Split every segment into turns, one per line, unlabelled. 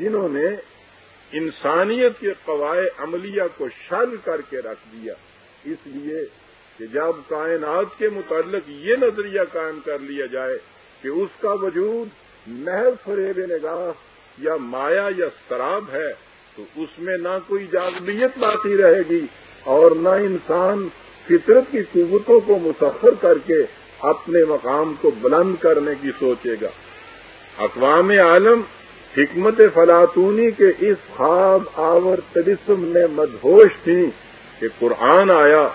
جنہوں نے انسانیت کے قواعد عملیہ کو شل کر کے رکھ دیا، اس لیے کہ جب کائنات کے متعلق یہ نظریہ قائم کر لیا جائے کہ اس کا وجود محض فریب نگاہ یا مایا یا شراب ہے، تو اس میں نہ کوئی جاذبیت باقی رہے گی اور نہ انسان فطرت کی قوتوں کو مسخر کر کے اپنے مقام کو بلند کرنے کی سوچے گا۔ اقوام عالم حکمت فلاطونی کے اس خواب آور تجسم میں مدہوش تھی کہ قرآن آیا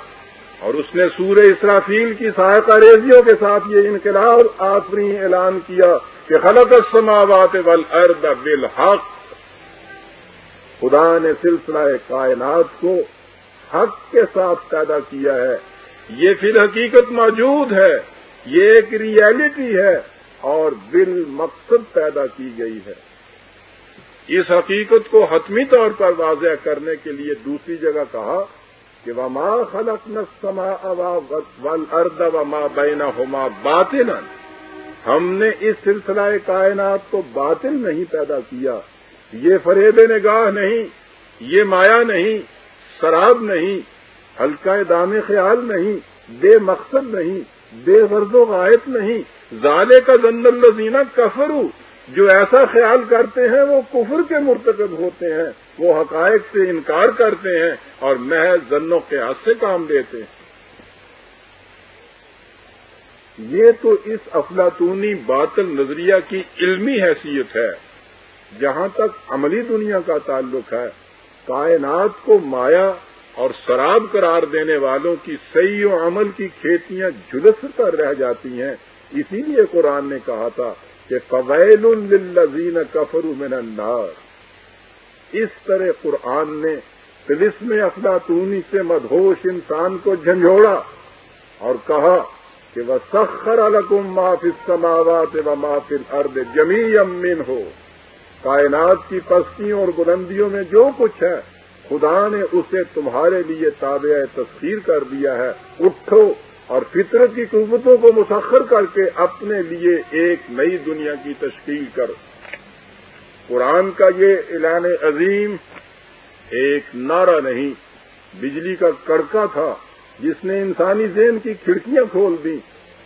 اور اس نے سورہ اسرافیل کی سہایتا ریزیوں کے ساتھ یہ انقلاب آفری اعلان کیا کہ خلط السماوات والارض بالحق۔ خدا نے سلسلہ کائنات کو حق کے ساتھ پیدا کیا ہے۔ یہ فی الحقیقت موجود ہے۔ یہ ایک ریئلٹی ہے اور بال مقصد پیدا کی گئی ہے۔ اس حقیقت کو حتمی طور پر واضح کرنے کے لیے دوسری جگہ کہا کہ وما خلق نسما ول ارد وما بینا ہوما باطل ہم نے اس سلسلہ کائنات کو باطل نہیں پیدا کیا۔ یہ فریب نگاہ نہیں، یہ مایا نہیں، شراب نہیں ہلکا دام خیال نہیں، بے مقصد نہیں، بے غرض و غائب نہیں۔ زالے کا زند الزینہ کفرو جو ایسا خیال کرتے ہیں وہ کفر کے مرتکب ہوتے ہیں، وہ حقائق سے انکار کرتے ہیں اور محض زنوں کے ہاتھ سے کام دیتے ہیں۔ یہ تو اس افلاطونی باطل نظریہ کی علمی حیثیت ہے، جہاں تک عملی دنیا کا تعلق ہے۔ کائنات کو مایا اور شراب قرار دینے والوں کی صحیح و عمل کی کھیتیاں جلس کر رہ جاتی ہیں، اسی لیے قرآن نے کہا تھا کہ فویل للذین کفر من النار۔ اس طرح قرآن نے فلسم افلاطونی سے مدہوش انسان کو جھنجھوڑا اور کہا کہ وہ سخر الکم معاف سماوات و معافل ارد جمی امین ہو کائنات کی پستیوں اور بلندیوں میں جو کچھ ہے، خدا نے اسے تمہارے لیے تابع تسخیر کر دیا ہے۔ اٹھو اور فطرت کی قوتوں کو مسخر کر کے اپنے لیے ایک نئی دنیا کی تشکیل کر۔ قرآن کا یہ اعلان عظیم ایک نعرہ نہیں، بجلی کا کڑکا تھا جس نے انسانی ذہن کی کھڑکیاں کھول دی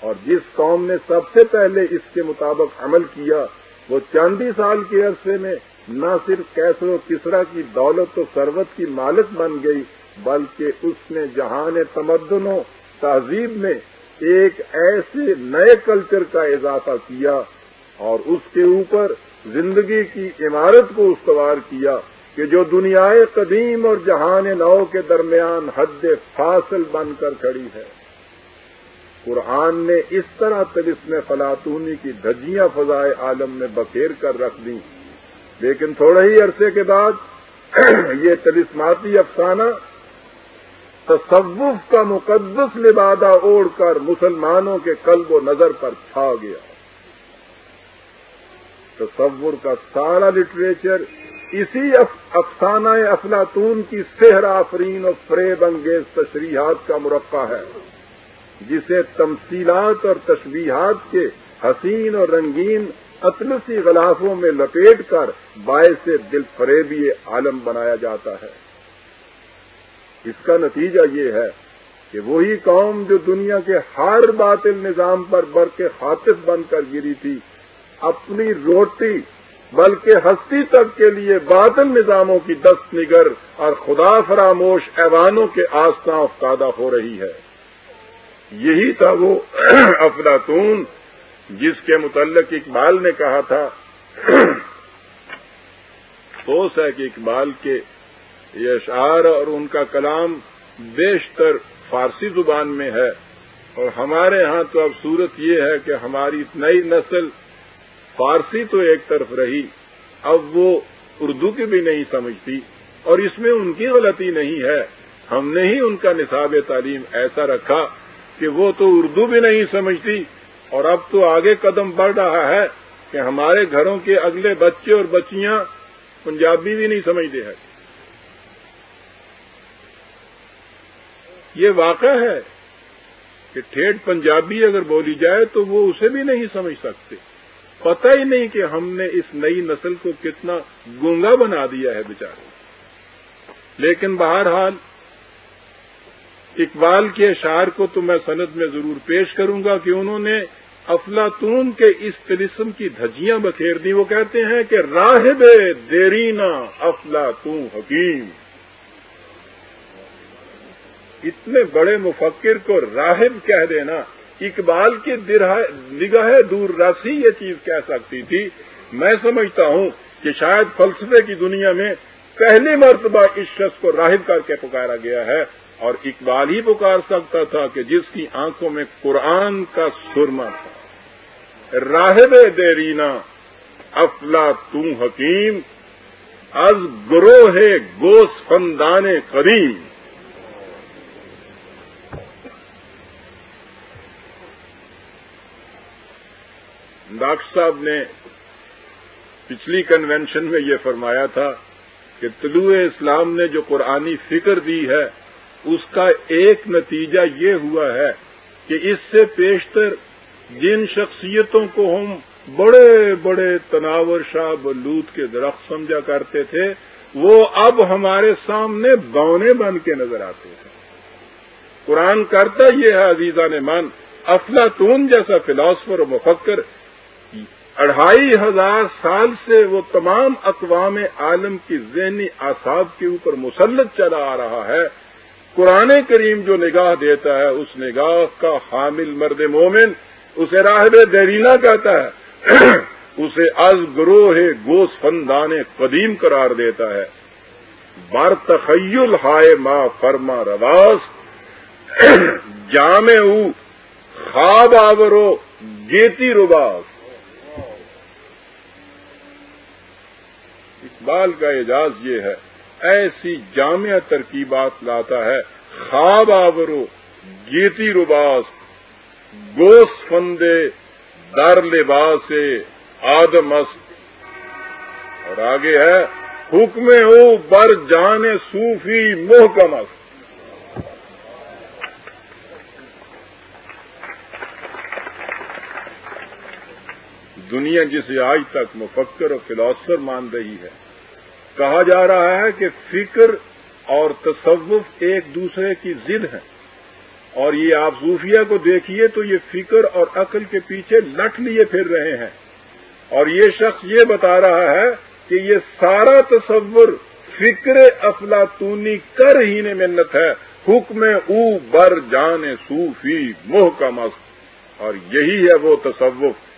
اور جس قوم نے سب سے پہلے اس کے مطابق عمل کیا، وہ چاندی سال کے عرصے میں نہ صرف کیسر و کسرا کی دولت و ثروت کی مالک بن گئی، بلکہ اس نے جہان تمدن و تہذیب میں ایک ایسے نئے کلچر کا اضافہ کیا اور اس کے اوپر زندگی کی عمارت کو استوار کیا کہ جو دنیا قدیم اور جہان نو کے درمیان حد فاصل بن کر کھڑی ہے۔ قرآن نے اس طرح تلسم فلاطونی کی دھجیاں فضائے عالم میں بکیر کر رکھ دی لیکن تھوڑے ہی عرصے کے بعد یہ تلسماتی افسانہ تصوف کا مقدس لبادہ اوڑھ کر مسلمانوں کے قلب و نظر پر چھا گیا۔ تصور کا سارا لٹریچر اسی افسانہ افلاطون کی سحر آفرین اور فریب انگیز تشریحات کا مرقع ہے، جسے تمثیلات اور تشبیہات کے حسین اور رنگین اطلسی غلافوں میں لپیٹ کر باعث دل فریبی عالم بنایا جاتا ہے۔ اس کا نتیجہ یہ ہے کہ وہی قوم جو دنیا کے ہر باطل نظام پر بر کے خاطف بن کر گری تھی، اپنی روٹی بلکہ ہستی تک کے لیے باطل نظاموں کی دست نگر اور خدا فراموش ایوانوں کے آستہ افتادہ ہو رہی ہے۔ یہی تھا وہ افلاطون جس کے متعلق اقبال نے کہا تھا۔ افسوس ہے کہ اقبال کے یہ اشعار اور ان کا کلام بیشتر فارسی زبان میں ہے۔ اور ہمارے ہاں تو اب صورت یہ ہے کہ ہماری نئی نسل فارسی تو ایک طرف رہی، اب وہ اردو کی بھی نہیں سمجھتی، اور اس میں ان کی غلطی نہیں ہے۔ ہم نے ہی ان کا نصاب تعلیم ایسا رکھا کہ وہ تو اردو بھی نہیں سمجھتی، اور اب تو آگے قدم بڑھ رہا ہے کہ ہمارے گھروں کے اگلے بچے اور بچیاں پنجابی بھی نہیں سمجھتے ہیں۔ یہ واقع ہے کہ ٹھیٹ پنجابی اگر بولی جائے تو وہ اسے بھی نہیں سمجھ سکتے۔ پتہ ہی نہیں کہ ہم نے اس نئی نسل کو کتنا گونگا بنا دیا ہے بیچارے۔ لیکن بہرحال اقبال کے اشعار کو تو میں سند میں ضرور پیش کروں گا کہ انہوں نے افلاطون کے اس تلسم کی دھجیاں بکھیر دی وہ کہتے ہیں کہ راہب دیرینا افلاطون حکیم۔ اتنے بڑے مفکر کو راہب کہہ دینا، اقبال کی نگاہ دور راسی یہ چیز کہہ سکتی تھی۔ میں سمجھتا ہوں کہ شاید فلسفے کی دنیا میں پہلی مرتبہ اس شخص کو راہب کر کے پکارا گیا ہے، اور اقبال ہی پکار سکتا تھا کہ جس کی آنکھوں میں قرآن کا سرما تھا۔ راہب دیرینا افلا تم حکیم، از گروہ گوس فندان کریم ڈاکٹر صاحب نے پچھلی کنونشن میں یہ فرمایا تھا کہ طلوع اسلام نے جو قرآنی فکر دی ہے، اس کا ایک نتیجہ یہ ہوا ہے کہ اس سے پیشتر جن شخصیتوں کو ہم بڑے بڑے تناور شاہ بلوت کے درخت سمجھا کرتے تھے، وہ اب ہمارے سامنے بونے بن کے نظر آتے ہیں۔ قرآن کرتا یہ ہے عزیزہ نے من افلاطون جیسا فلاسفر و مفکر اڑھائی ہزار سال سے وہ تمام اقوام عالم کی ذہنی اعصاب کے اوپر مسلط چلا آ رہا ہے۔ قرآن کریم جو نگاہ دیتا ہے، اس نگاہ کا حامل مرد مومن اسے راہب دیرینا کہتا ہے۔ اسے از گروہ گوس فندان قدیم قرار دیتا ہے۔ بار تخیل ہائے ما فرما رواس جامع خواب آورو، گیتی رباس اقبال کا اعجاز یہ ہے، ایسی جامع ترکیبات لاتا ہے، خواب آورو، گیتی رباس، گوس فندے، در لباس آدمس اور آگے ہے، حکم او بر جان صوفی محکمس دنیا جسے آج تک مفکر اور فلاسفر مان رہی ہے، کہا جا رہا ہے کہ فکر اور تصوف ایک دوسرے کی ضد ہے اور یہ آپ صوفیہ کو دیکھیے تو یہ فکر اور عقل کے پیچھے لٹ لیے پھر رہے ہیں۔ اور یہ شخص یہ بتا رہا ہے کہ یہ سارا تصور فکر افلاطونی کر ہی نے منت ہے۔ حکم او بر جان صوفی محکم اور یہی ہے وہ تصوف۔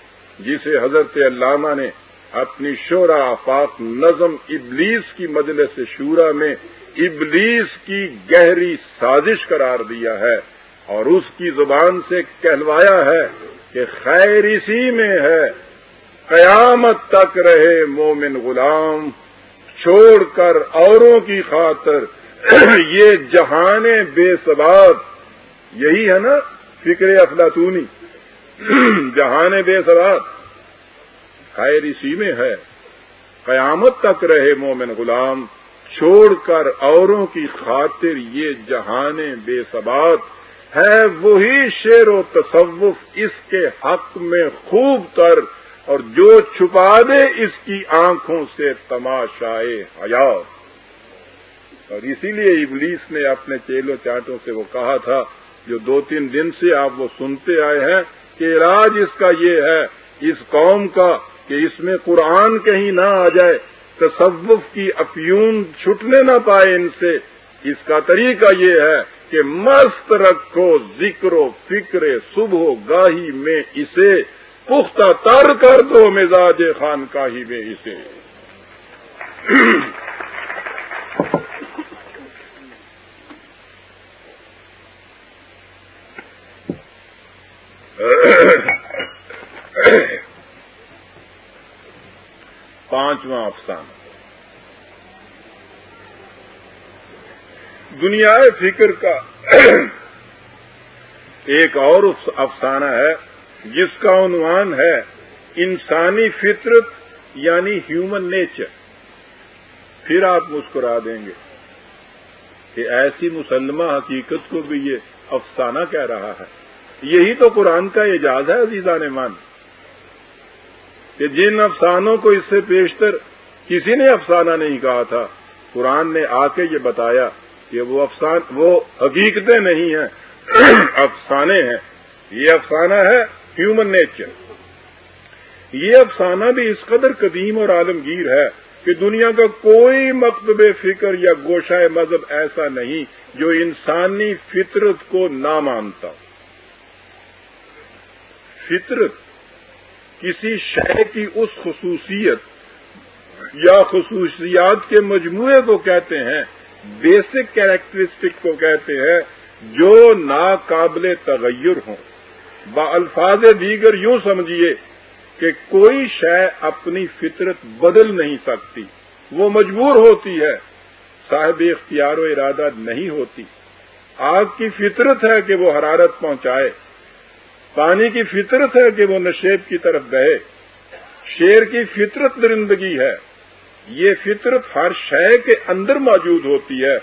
جسے حضرت علامہ نے اپنی شعرا آفاق نظم ابلیس کی مجلس شورا میں ابلیس کی گہری سازش قرار دیا ہے اور اس کی زبان سے کہلوایا ہے کہ خیر اسی میں ہے، قیامت تک رہے مومن غلام، چھوڑ کر اوروں کی خاطر یہ جہان بے سبات یہی ہے نا فکر افلاطونی۔ جہان بے سبات خیر اسی میں ہے۔ قیامت تک رہے مومن غلام، چھوڑ کر اوروں کی خاطر یہ جہان بے ثبات ہے۔ وہی شیر و تصوف اس کے حق میں خوب تر، اور جو چھپا دے اس کی آنکھوں سے تماشائے حیات اور اسی لیے ابلیس نے اپنے چیلوں چاٹوں سے وہ کہا تھا، جو دو تین دن سے آپ وہ سنتے آئے ہیں کہ علاج اس کا یہ ہے، اس قوم کا کہ اس میں قرآن کہیں نہ آ جائے، تصوف کی افیون چھٹنے نہ پائے ان سے۔ اس کا طریقہ یہ ہے کہ مست رکھو ذکر و فکر صبح گاہی میں اسے، پختہ تر کر دو مزاج خان کاہی میں اسے۔ پانچواں افسانہ دنیا فکر کا ایک اور افسانہ ہے، جس کا عنوان ہے انسانی فطرت یعنی ہیومن نیچر پھر آپ مسکرا دیں گے کہ ایسی مسلمہ حقیقت کو بھی یہ افسانہ کہہ رہا ہے۔ یہی تو قرآن کا اعجاز ہے عزیزان مان کہ جن افسانوں کو اس سے پیشتر کسی نے افسانہ نہیں کہا تھا۔ قرآن نے آ کے یہ بتایا کہ وہ افسان، وہ حقیقتیں نہیں ہیں، افسانے ہیں۔ یہ افسانہ ہے ہیومن نیچر یہ افسانہ بھی اس قدر قدیم اور عالمگیر ہے کہ دنیا کا کوئی مکتب فکر یا گوشہ مذہب ایسا نہیں جو انسانی فطرت کو نہ مانتا۔ فطرت کسی شے کی اس خصوصیت یا خصوصیات کے مجموعے کو کہتے ہیں، بیسک کیریکٹرسٹک کو کہتے ہیں، جو ناقابل تغیر ہوں۔ با الفاظ دیگر یوں سمجھیے کہ کوئی شے اپنی فطرت بدل نہیں سکتی۔ وہ مجبور ہوتی ہے۔ صاحب اختیار و ارادہ نہیں ہوتی۔ آگ کی فطرت ہے کہ وہ حرارت پہنچائے۔ پانی کی فطرت ہے کہ وہ نشیب کی طرف بہے۔ شیر کی فطرت درندگی ہے۔ یہ فطرت ہر شے کے اندر موجود ہوتی ہے۔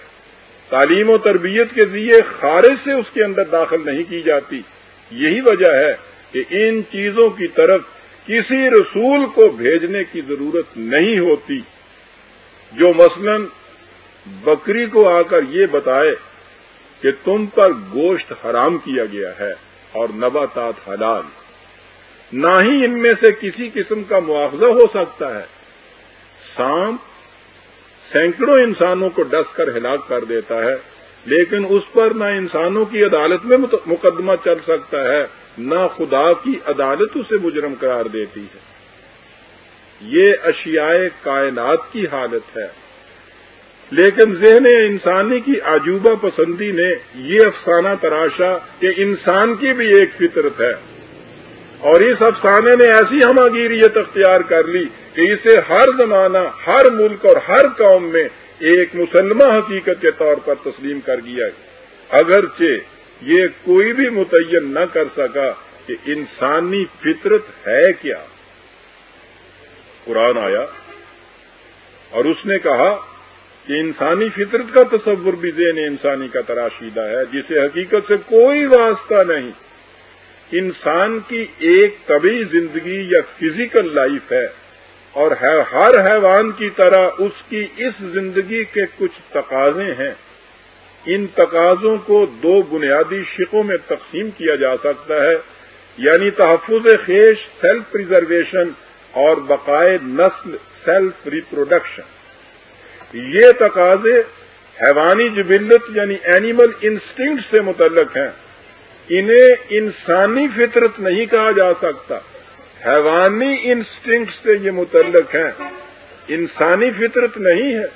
تعلیم و تربیت کے ذریعے خارج سے اس کے اندر داخل نہیں کی جاتی۔ یہی وجہ ہے کہ ان چیزوں کی طرف کسی رسول کو بھیجنے کی ضرورت نہیں ہوتی۔ جو مثلا بکری کو آ کر یہ بتائے کہ تم پر گوشت حرام کیا گیا ہے اور نباتات حلال، نہ ہی ان میں سے کسی قسم کا مواخذہ ہو سکتا ہے۔ سانپ سینکڑوں انسانوں کو ڈس کر ہلاک کر دیتا ہے، لیکن اس پر نہ انسانوں کی عدالت میں مقدمہ چل سکتا ہے، نہ خدا کی عدالت اسے مجرم قرار دیتی ہے۔ یہ اشیاء کائنات کی حالت ہے۔ لیکن ذہن انسانی کی عجوبہ پسندی نے یہ افسانہ تراشا کہ انسان کی بھی ایک فطرت ہے۔ اور اس افسانے نے ایسی ہماگیریت اختیار کر لی کہ اسے ہر زمانہ، ہر ملک اور ہر قوم میں ایک مسلمہ حقیقت کے طور پر تسلیم کر گیا اگرچہ یہ کوئی بھی متعین نہ کر سکا کہ انسانی فطرت ہے کیا۔ قرآن آیا اور اس نے کہا کہ انسانی فطرت کا تصور بھی ذہن انسانی کا تراشیدہ ہے، جسے حقیقت سے کوئی واسطہ نہیں۔ انسان کی ایک طبی زندگی یا فزیکل لائف ہے اور ہر حیوان کی طرح اس کی اس زندگی کے کچھ تقاضے ہیں۔ ان تقاضوں کو دو بنیادی شقوں میں تقسیم کیا جا سکتا ہے یعنی تحفظ خیش سیلف پریزرویشن اور بقائے نسل سیلف ریپروڈکشن یہ تقاضے حیوانی جبلت یعنی اینیمل انسٹنکٹ سے متعلق ہیں۔ انہیں انسانی فطرت نہیں کہا جا سکتا۔ حیوانی انسٹنکٹ سے یہ متعلق ہیں۔ انسانی فطرت نہیں ہے۔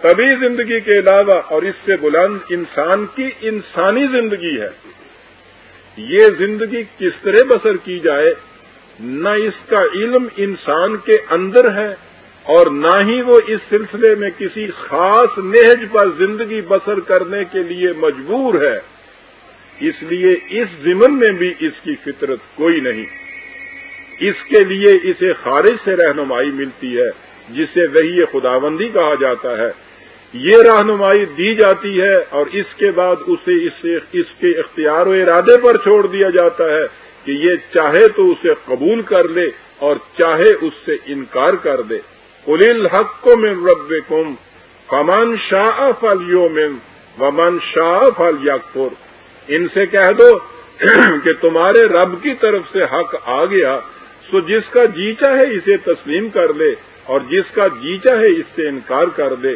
طبی زندگی کے علاوہ اور اس سے بلند انسان کی انسانی زندگی ہے۔ یہ زندگی کس طرح بسر کی جائے، نہ اس کا علم انسان کے اندر ہے اور نہ ہی وہ اس سلسلے میں کسی خاص نہج پر زندگی بسر کرنے کے لیے مجبور ہے۔ اس لیے اس ضمن میں بھی اس کی فطرت کوئی نہیں۔ اس کے لیے اسے خارج سے رہنمائی ملتی ہے، جسے وہی خداوندی کہا جاتا ہے۔ یہ رہنمائی دی جاتی ہے اور اس کے بعد اسے اس کے اختیار و ارادے پر چھوڑ دیا جاتا ہے کہ یہ چاہے تو اسے قبول کر لے اور چاہے اس سے انکار کر دے۔ قل الحق کو میں رب کم فمن شاہ فل یومن ومن شاہ فل یقر ان سے کہہ دو کہ تمہارے رب کی طرف سے حق آ گیا، سو جس کا جی چاہے اسے تسلیم کر لے، اور جس کا جی چاہے اس سے انکار کر دے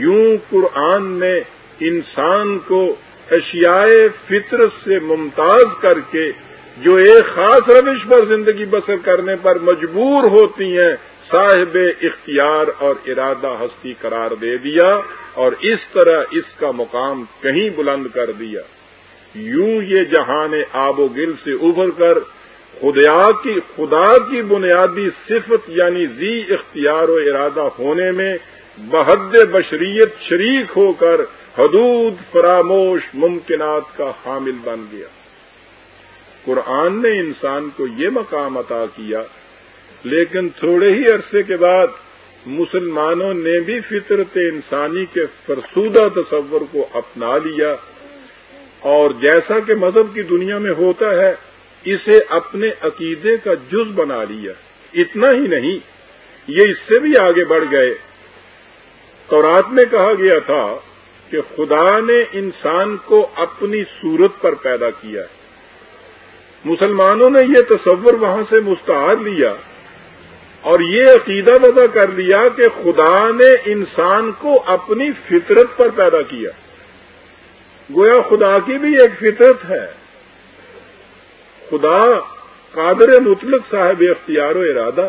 یوں قرآن نے انسان کو اشیاء فطرت سے ممتاز کر کے جو ایک خاص روش پر زندگی بسر کرنے پر مجبور ہوتی ہیں، صاحب اختیار اور ارادہ ہستی قرار دے دیا اور اس طرح اس کا مقام کہیں بلند کر دیا۔ یوں یہ جہان آب و گل سے ابھر کر خدا کی خدا کی بنیادی صفت یعنی زی اختیار و ارادہ ہونے میں بحد بشریت شریک ہو کر حدود، فراموش، ممکنات کا حامل بن گیا۔ قرآن نے انسان کو یہ مقام عطا کیا، لیکن تھوڑے ہی عرصے کے بعد مسلمانوں نے بھی فطرت انسانی کے فرسودہ تصور کو اپنا لیا۔ اور جیسا کہ مذہب کی دنیا میں ہوتا ہے، اسے اپنے عقیدے کا جز بنا لیا۔ اتنا ہی نہیں، یہ اس سے بھی آگے بڑھ گئے۔ تورات میں کہا گیا تھا کہ خدا نے انسان کو اپنی صورت پر پیدا کیا ہے۔ مسلمانوں نے یہ تصور وہاں سے مستعار لیا اور یہ عقیدہ وضع کر لیا کہ خدا نے انسان کو اپنی فطرت پر پیدا کیا۔ گویا خدا کی بھی ایک فطرت ہے۔ خدا قادر مطلق صاحب اختیار و ارادہ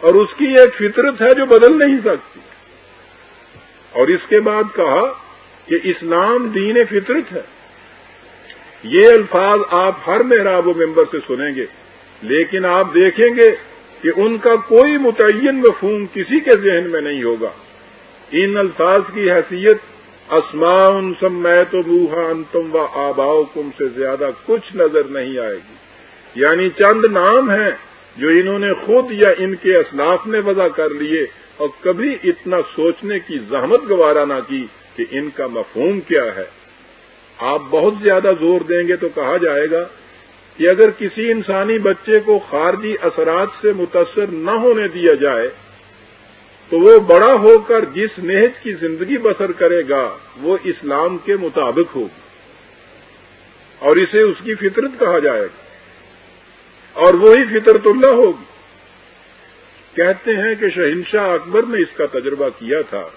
اور اس کی ایک فطرت ہے جو بدل نہیں سکتی۔ اور اس کے بعد کہا کہ اسلام دین فطرت ہے۔ یہ الفاظ آپ ہر محراب و ممبر سے سنیں گے، لیکن آپ دیکھیں گے کہ ان کا کوئی متعین مفہوم کسی کے ذہن میں نہیں ہوگا۔ ان الفاظ کی حیثیت اسمان سمیت و بوہا انتم و آباؤ کم سے زیادہ کچھ نظر نہیں آئے گی۔ یعنی چند نام ہیں جو انہوں نے خود یا ان کے اسلاف نے وضع کر لیے اور کبھی اتنا سوچنے کی زحمت گوارا نہ کی کہ ان کا مفہوم کیا ہے۔ آپ بہت زیادہ زور دیں گے تو کہا جائے گا کہ اگر کسی انسانی بچے کو خارجی اثرات سے متاثر نہ ہونے دیا جائے تو وہ بڑا ہو کر جس نہج کی زندگی بسر کرے گا، وہ اسلام کے مطابق ہوگی۔ اور اسے اس کی فطرت کہا جائے گا۔ اور وہی فطرت اللہ ہوگی۔ کہتے ہیں کہ شہنشاہ اکبر نے اس کا تجربہ کیا تھا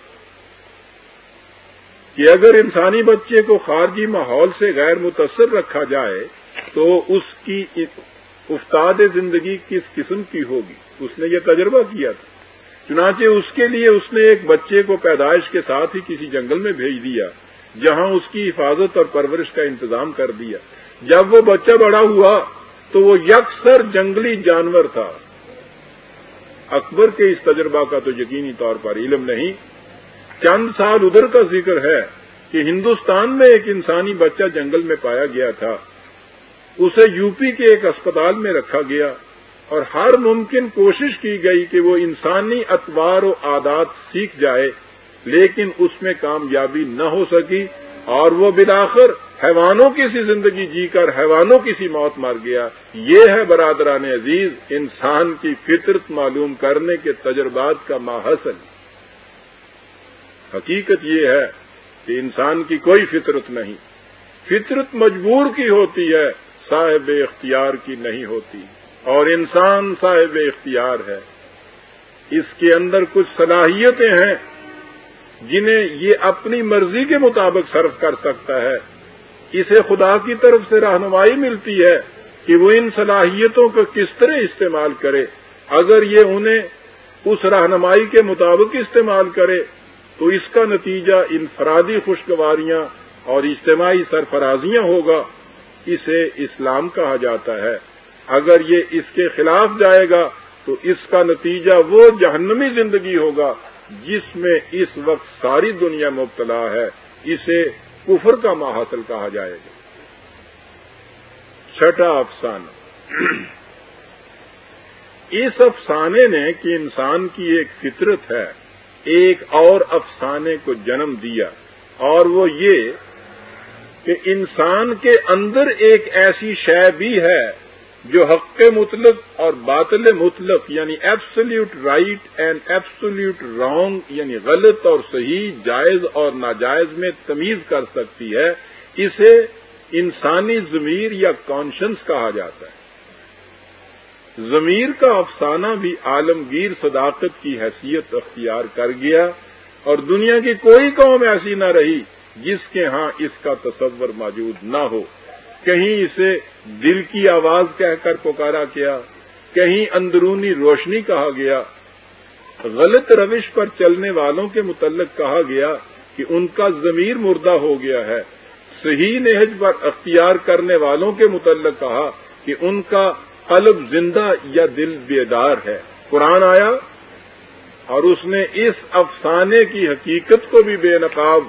کہ اگر انسانی بچے کو خارجی ماحول سے غیر متاثر رکھا جائے، تو اس کی استاد زندگی کس قسم کی ہوگی؟ اس نے یہ تجربہ کیا تھا۔ چنانچہ اس کے لیے اس نے ایک بچے کو پیدائش کے ساتھ ہی کسی جنگل میں بھیج دیا، جہاں اس کی حفاظت اور پرورش کا انتظام کر دیا۔ جب وہ بچہ بڑا ہوا تو وہ یکسر جنگلی جانور تھا۔ اکبر کے اس تجربہ کا تو یقینی طور پر علم نہیں۔ چند سال ادھر کا ذکر ہے کہ ہندوستان میں ایک انسانی بچہ جنگل میں پایا گیا تھا۔ اسے یو پی کے ایک اسپتال میں رکھا گیا۔ اور ہر ممکن کوشش کی گئی کہ وہ انسانی اطوار و عادات سیکھ جائے، لیکن اس میں کامیابی نہ ہو سکی اور وہ بلاخر حیوانوں کی سی زندگی جی کر حیوانوں کی سی موت مار گیا۔ یہ ہے برادران عزیز، انسان کی فطرت معلوم کرنے کے تجربات کا ماحصل۔ حقیقت یہ ہے کہ انسان کی کوئی فطرت نہیں۔ فطرت مجبور کی ہوتی ہے، صاحب اختیار کی نہیں ہوتی۔ اور انسان صاحب اختیار ہے۔ اس کے اندر کچھ صلاحیتیں ہیں جنہیں یہ اپنی مرضی کے مطابق صرف کر سکتا ہے۔ اسے خدا کی طرف سے رہنمائی ملتی ہے کہ وہ ان صلاحیتوں کو کس طرح استعمال کرے۔ اگر یہ انہیں اس رہنمائی کے مطابق استعمال کرے، تو اس کا نتیجہ انفرادی خوشگواریاں اور اجتماعی سرفرازیاں ہوگا۔ اسے اسلام کہا جاتا ہے۔ اگر یہ اس کے خلاف جائے گا تو اس کا نتیجہ وہ جہنمی زندگی ہوگا جس میں اس وقت ساری دنیا مبتلا ہے، اسے کفر کا ماحصل کہا جائے گا۔ چھٹا افسانہ۔ اس افسانے نے کہ انسان کی ایک فطرت ہے، ایک اور افسانے کو جنم دیا۔ اور وہ یہ کہ انسان کے اندر ایک ایسی شے بھی ہے جو حق مطلق اور باطل مطلق یعنی absolute right and absolute wrong یعنی غلط اور صحیح، جائز اور ناجائز میں تمیز کر سکتی ہے، اسے انسانی ضمیر یا کانشنس کہا جاتا ہے۔ ضمیر کا افسانہ بھی عالمگیر صداقت کی حیثیت اختیار کر گیا، اور دنیا کی کوئی قوم ایسی نہ رہی جس کے ہاں اس کا تصور موجود نہ ہو۔ کہیں اسے دل کی آواز کہہ کر پکارا کیا کہیں اندرونی روشنی کہا گیا۔ غلط روش پر چلنے والوں کے متعلق کہا گیا کہ ان کا ضمیر مردہ ہو گیا ہے۔ صحیح نہج پر اختیار کرنے والوں کے متعلق کہا کہ ان کا قلب زندہ یا دل بیدار ہے۔ قرآن آیا اور اس نے اس افسانے کی حقیقت کو بھی بے نقاب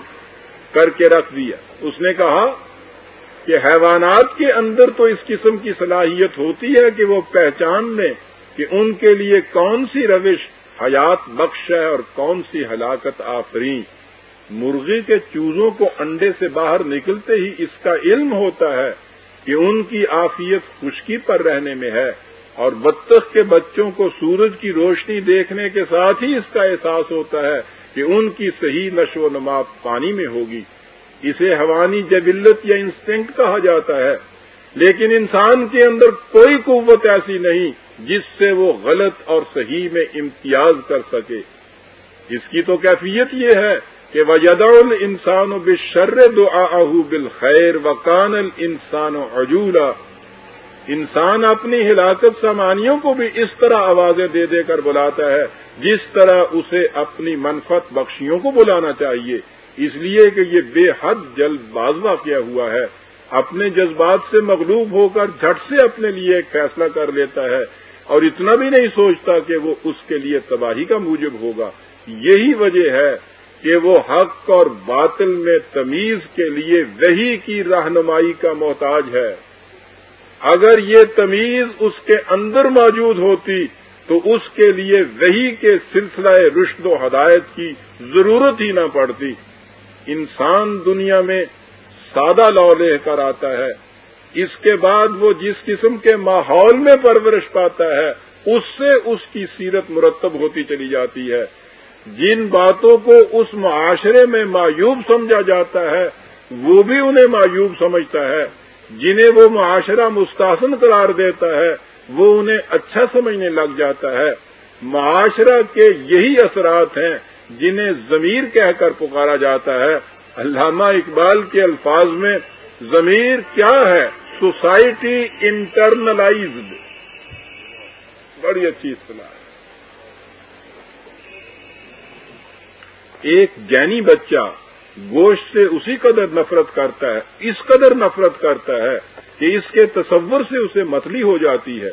کر کے رکھ دیا۔ اس نے کہا کہ حیوانات کے اندر تو اس قسم کی صلاحیت ہوتی ہے کہ وہ پہچان لیں کہ ان کے لیے کون سی روش حیات بخش ہے اور کون سی ہلاکت آفرین۔ مرغی کے چوزوں کو انڈے سے باہر نکلتے ہی اس کا علم ہوتا ہے کہ ان کی آفیت خشکی پر رہنے میں ہے اور بطخ کے بچوں کو سورج کی روشنی دیکھنے کے ساتھ ہی اس کا احساس ہوتا ہے کہ ان کی صحیح نشو و نما پانی میں ہوگی۔ اسے حوانی جبلت یا انسٹنکٹ کہا جاتا ہے۔ لیکن انسان کے اندر کوئی قوت ایسی نہیں جس سے وہ غلط اور صحیح میں امتیاز کر سکے۔ اس کی تو کیفیت یہ ہے کہ وجد انسان و بشر دعا بالخیر وکان انسان و عجولا۔ انسان اپنی ہلاکت سامانیوں کو بھی اس طرح آوازیں دے دے کر بلاتا ہے جس طرح اسے اپنی منفت بخشیوں کو بلانا چاہیے۔ اس لیے کہ یہ بے حد جلد باز واقع ہوا ہے۔ اپنے جذبات سے مغلوب ہو کر جھٹ سے اپنے لیے ایک فیصلہ کر لیتا ہے اور اتنا بھی نہیں سوچتا کہ وہ اس کے لیے تباہی کا موجب ہوگا۔ یہی وجہ ہے کہ وہ حق اور باطل میں تمیز کے لیے وہی کی رہنمائی کا محتاج ہے۔ اگر یہ تمیز اس کے اندر موجود ہوتی تو اس کے لیے وہی کے سلسلہ رشد و ہدایت کی ضرورت ہی نہ پڑتی۔ انسان دنیا میں سادہ لو لے کر آتا ہے، اس کے بعد وہ جس قسم کے ماحول میں پرورش پاتا ہے، اس سے اس کی سیرت مرتب ہوتی چلی جاتی ہے۔ جن باتوں کو اس معاشرے میں معیوب سمجھا جاتا ہے، وہ بھی انہیں معیوب سمجھتا ہے۔ جنہیں وہ معاشرہ مستحسن قرار دیتا ہے، وہ انہیں اچھا سمجھنے لگ جاتا ہے۔ معاشرہ کے یہی اثرات ہیں جنہیں ضمیر کہہ کر پکارا جاتا ہے، علامہ اقبال کے الفاظ میں ضمیر کیا ہے؟ سوسائٹی انٹرنلائزڈ بڑی اچھی اصطلاح ہے۔ ایک جینی بچہ گوشت سے اسی قدر نفرت کرتا ہے، اس قدر نفرت کرتا ہے کہ اس کے تصور سے اسے متلی ہو جاتی ہے۔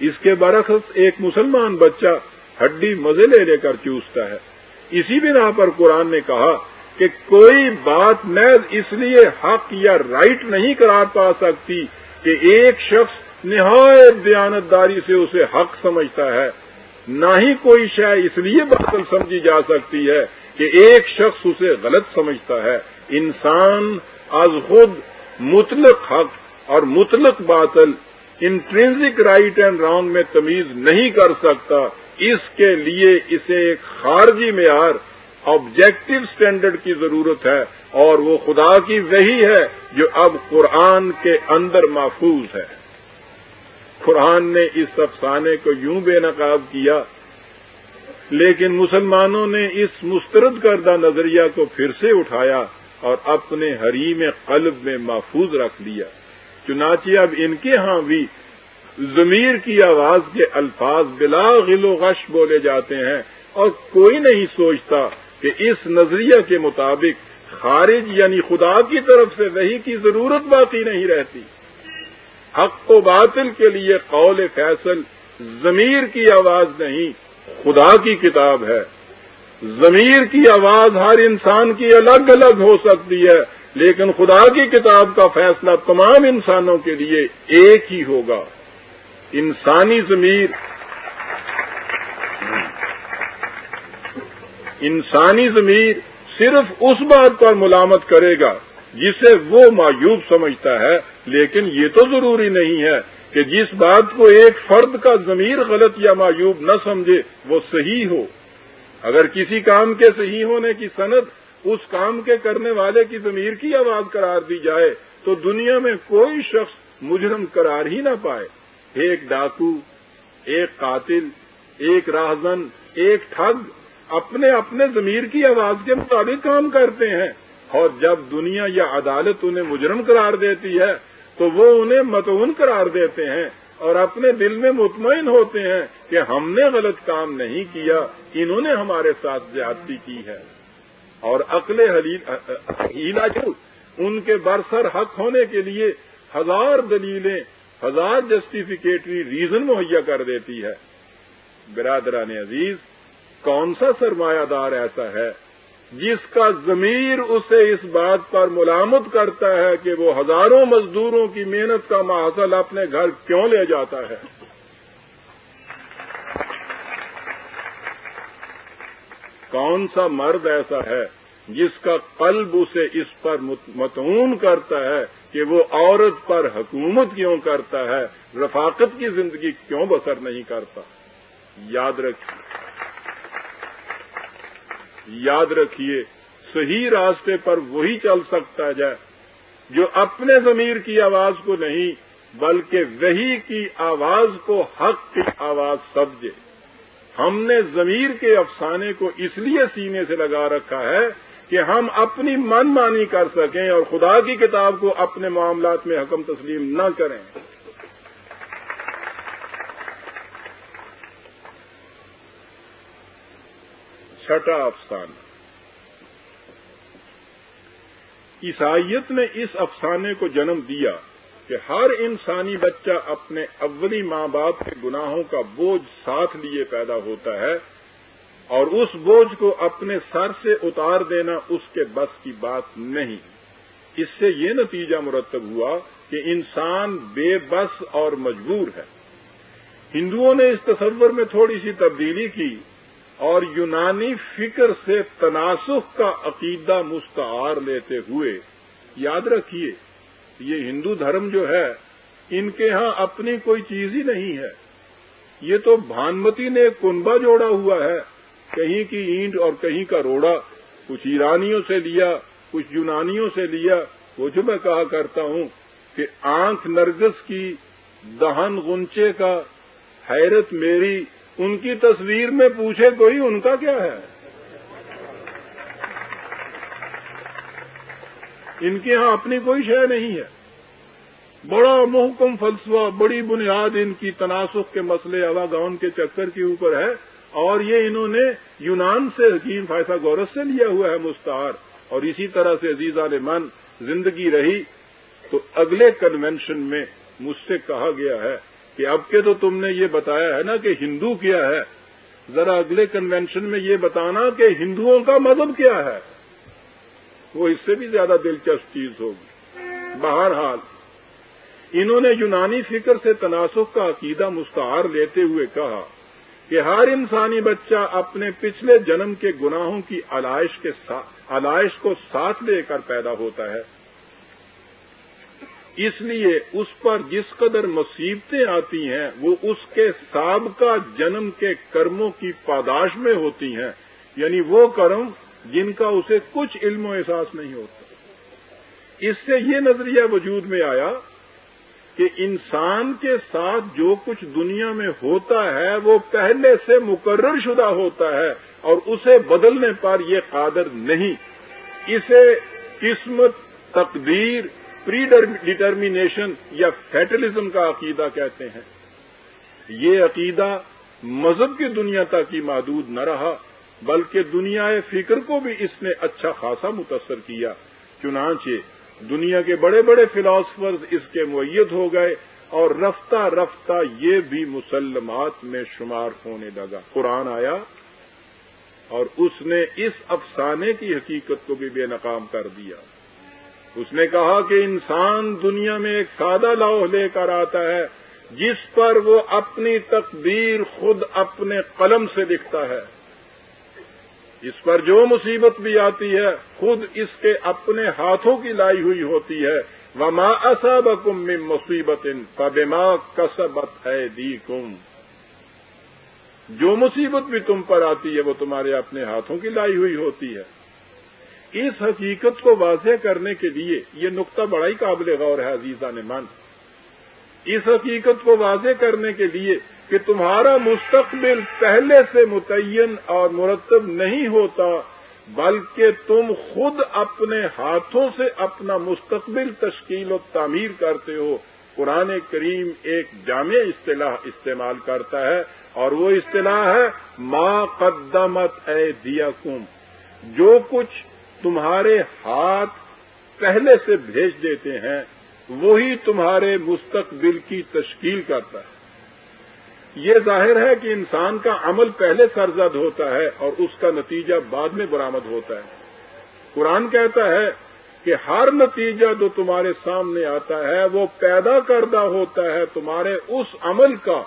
اس کے برعکس ایک مسلمان بچہ ہڈی مزے لے لے کر چوستا ہے۔ اسی بنا پر قرآن نے کہا کہ کوئی بات نیز اس لیے حق یا رائٹ نہیں قرار پا سکتی کہ ایک شخص نہایت دیانتداری سے اسے حق سمجھتا ہے۔ نہ ہی کوئی شے اس لیے باطل سمجھی جا سکتی ہے کہ ایک شخص اسے غلط سمجھتا ہے۔ انسان از خود مطلق حق اور مطلق باطل انٹرنزک رائٹ اینڈ رانگ میں تمیز نہیں کر سکتا۔ اس کے لیے اسے ایک خارجی معیار آبجیکٹو اسٹینڈرڈ کی ضرورت ہے، اور وہ خدا کی وہی ہے جو اب قرآن کے اندر محفوظ ہے۔ قرآن نے اس افسانے کو یوں بے نقاب کیا، لیکن مسلمانوں نے اس مسترد کردہ نظریہ کو پھر سے اٹھایا اور اپنے حریم قلب میں محفوظ رکھ لیا۔ چنانچہ اب ان کے ہاں بھی ضمیر کی آواز کے الفاظ بلا غل و غش بولے جاتے ہیں اور کوئی نہیں سوچتا کہ اس نظریہ کے مطابق خارج یعنی خدا کی طرف سے وہی کی ضرورت باقی نہیں رہتی۔ حق و باطل کے لیے قول فیصل ضمیر کی آواز نہیں، خدا کی کتاب ہے۔ ضمیر کی آواز ہر انسان کی الگ الگ ہو سکتی ہے، لیکن خدا کی کتاب کا فیصلہ تمام انسانوں کے لیے ایک ہی ہوگا۔ انسانی ضمیر انسانی ضمیر صرف اس بات پر ملامت کرے گا جسے وہ معیوب سمجھتا ہے، لیکن یہ تو ضروری نہیں ہے کہ جس بات کو ایک فرد کا ضمیر غلط یا معیوب نہ سمجھے، وہ صحیح ہو۔ اگر کسی کام کے صحیح ہونے کی صنعت اس کام کے کرنے والے کی ضمیر کی آواز قرار دی جائے، تو دنیا میں کوئی شخص مجرم قرار ہی نہ پائے۔ ایک ڈاکو، ایک قاتل، ایک راہزن ایک ٹھگ اپنے اپنے ضمیر کی آواز کے مطابق کام کرتے ہیں۔ اور جب دنیا یا عدالت انہیں مجرم قرار دیتی ہے، تو وہ انہیں متون قرار دیتے ہیں اور اپنے دل میں مطمئن ہوتے ہیں کہ ہم نے غلط کام نہیں کیا، انہوں نے ہمارے ساتھ زیادتی کی ہے۔ اور عقل ہیلا ان کے برسر حق ہونے کے لیے ہزار دلیلیں ہزار جسٹیفیکیٹری ریزن مہیا کر دیتی ہے۔ برادران عزیز، کون سا سرمایہ دار ایسا ہے جس کا ضمیر اسے اس بات پر ملامت کرتا ہے کہ وہ ہزاروں مزدوروں کی محنت کا محصل اپنے گھر کیوں لے جاتا ہے؟ کون سا مرد ایسا ہے جس کا قلب اسے اس پر متعون کرتا ہے کہ وہ عورت پر حکومت کیوں کرتا ہے؟ رفاقت کی زندگی کیوں بسر نہیں کرتا؟ یاد رکھیے۔ یاد رکھیے، صحیح راستے پر وہی چل سکتا جائے جو اپنے ضمیر کی آواز کو نہیں، بلکہ وہی کی آواز کو حق کی آواز سمجھے۔ ہم نے ضمیر کے افسانے کو اس لیے سینے سے لگا رکھا ہے کہ ہم اپنی من مانی کر سکیں اور خدا کی کتاب کو اپنے معاملات میں حکم تسلیم نہ کریں۔ چھٹا افسانہ۔ عیسائیت نے اس افسانے کو جنم دیا کہ ہر انسانی بچہ اپنے اولی ماں باپ کے گناہوں کا بوجھ ساتھ لیے پیدا ہوتا ہے۔ اور اس بوجھ کو اپنے سر سے اتار دینا اس کے بس کی بات نہیں۔ اس سے یہ نتیجہ مرتب ہوا کہ انسان بے بس اور مجبور ہے۔ ہندوؤں نے اس تصور میں تھوڑی سی تبدیلی کی اور یونانی فکر سے تناسخ کا عقیدہ مستعار لیتے ہوئے یاد رکھیے، یہ ہندو دھرم جو ہے، ان کے ہاں اپنی کوئی چیز ہی نہیں ہے۔ یہ تو بھانمتی نے کنبا جوڑا ہوا ہے۔ کہیں کی اینٹ اور کہیں کا روڑا، کچھ ایرانیوں سے لیا، کچھ یونانیوں سے لیا، وہ جو میں کہا کرتا ہوں کہ آنکھ نرگس کی دہن گنچے کا، حیرت میری ان کی تصویر میں پوچھے کوئی ان کا کیا ہے؟ ان کے ہاں اپنی کوئی شے نہیں ہے۔ بڑا محکم فلسفہ، بڑی بنیاد ان کی تناسخ کے مسئلے ہوا کے چکر کے اوپر ہے۔ اور یہ انہوں نے یونان سے حکیم فائسہ گورس سے لیا ہوا ہے مستعار۔ اور اسی طرح سے عزیز من زندگی رہی تو اگلے کنونشن میں مجھ سے کہا گیا ہے کہ اب کے تو تم نے یہ بتایا ہے نا کہ ہندو کیا ہے۔ ذرا اگلے کنونشن میں یہ بتانا کہ ہندوؤں کا مذہب کیا ہے۔ وہ اس سے بھی زیادہ دلچسپ چیز ہوگی۔ بہرحال، انہوں نے یونانی فکر سے تناسب کا عقیدہ مستعار لیتے ہوئے کہا کہ ہر انسانی بچہ اپنے پچھلے جنم کے گناہوں کی علائش کے علائش کو ساتھ لے کر پیدا ہوتا ہے۔ اس لیے اس پر جس قدر مصیبتیں آتی ہیں، وہ اس کے سابقہ جنم کے کرموں کی پاداش میں ہوتی ہیں۔ یعنی وہ کرم جن کا اسے کچھ علم و احساس نہیں ہوتا۔ اس سے یہ نظریہ وجود میں آیا کہ انسان کے ساتھ جو کچھ دنیا میں ہوتا ہے، وہ پہلے سے مقرر شدہ ہوتا ہے اور اسے بدلنے پر یہ قادر نہیں۔ اسے قسمت تقدیر پری ڈٹرمینیشن یا فیٹلزم کا عقیدہ کہتے ہیں۔ یہ عقیدہ مذہب کی دنیا تک ہی محدود نہ رہا، بلکہ دنیا فکر کو بھی اس نے اچھا خاصا متاثر کیا۔ چنانچہ دنیا کے بڑے بڑے فلاسفرز اس کے معیت ہو گئے اور رفتہ رفتہ یہ بھی مسلمات میں شمار ہونے لگا۔ قرآن آیا اور اس نے اس افسانے کی حقیقت کو بھی بے نقام کر دیا۔ اس نے کہا کہ انسان دنیا میں ایک سادہ لاؤ لے کر آتا ہے، جس پر وہ اپنی تقدیر خود اپنے قلم سے لکھتا ہے۔ اس پر جو مصیبت بھی آتی ہے، خود اس کے اپنے ہاتھوں کی لائی ہوئی ہوتی ہے۔ وما اصاب کم مصیبت فبما کسبت ہے جو مصیبت بھی تم پر آتی ہے، وہ تمہارے اپنے ہاتھوں کی لائی ہوئی ہوتی ہے۔ اس حقیقت کو واضح کرنے کے لیے یہ نقطہ بڑا ہی قابل غور ہے عزیزہ نے من۔ اس حقیقت کو واضح کرنے کے لیے کہ تمہارا مستقبل پہلے سے متعین اور مرتب نہیں ہوتا، بلکہ تم خود اپنے ہاتھوں سے اپنا مستقبل تشکیل و تعمیر کرتے ہو۔ قرآن کریم ایک جامع اصطلاح استعمال کرتا ہے، اور وہ اصطلاح ہے، ما قدمت اے دیا جو کچھ تمہارے ہاتھ پہلے سے بھیج دیتے ہیں، وہی تمہارے مستقبل کی تشکیل کرتا ہے۔ یہ ظاہر ہے کہ انسان کا عمل پہلے سرزد ہوتا ہے اور اس کا نتیجہ بعد میں برامد ہوتا ہے۔ قرآن کہتا ہے کہ ہر نتیجہ جو تمہارے سامنے آتا ہے، وہ پیدا کردہ ہوتا ہے۔ تمہارے اس عمل کا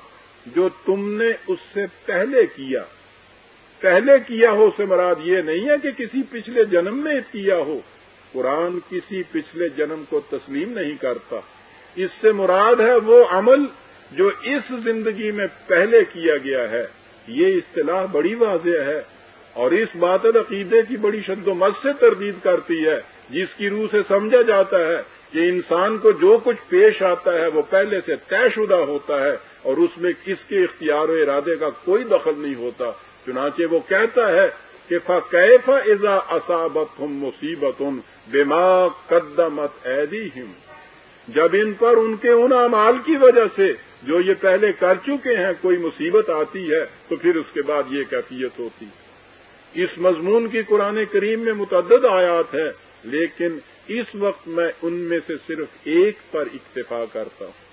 جو تم نے اس سے پہلے کیا۔ پہلے کیا ہو سے مراد یہ نہیں ہے کہ کسی پچھلے جنم میں کیا ہو۔ قرآن کسی پچھلے جنم کو تسلیم نہیں کرتا۔ اس سے مراد ہے وہ عمل جو اس زندگی میں پہلے کیا گیا ہے، یہ اصطلاح بڑی واضح ہے اور اس بات عقیدے کی بڑی شد و مت سے تردید کرتی ہے، جس کی روح سے سمجھا جاتا ہے کہ انسان کو جو کچھ پیش آتا ہے وہ پہلے سے طے شدہ ہوتا ہے اور اس میں کس کے اختیار و ارادے کا کوئی دخل نہیں ہوتا۔ چنانچہ وہ کہتا ہے کہ فیف ازا اصابت ہم مصیبت ان بیما قدمت ایدی جب ان پر ان کے ان اعمال کی وجہ سے جو یہ پہلے کر چکے ہیں، کوئی مصیبت آتی ہے تو پھر اس کے بعد یہ کیفیت ہوتی۔ اس مضمون کی قرآن کریم میں متعدد آیات ہے لیکن اس وقت میں ان میں سے صرف ایک پر اکتفا کرتا ہوں۔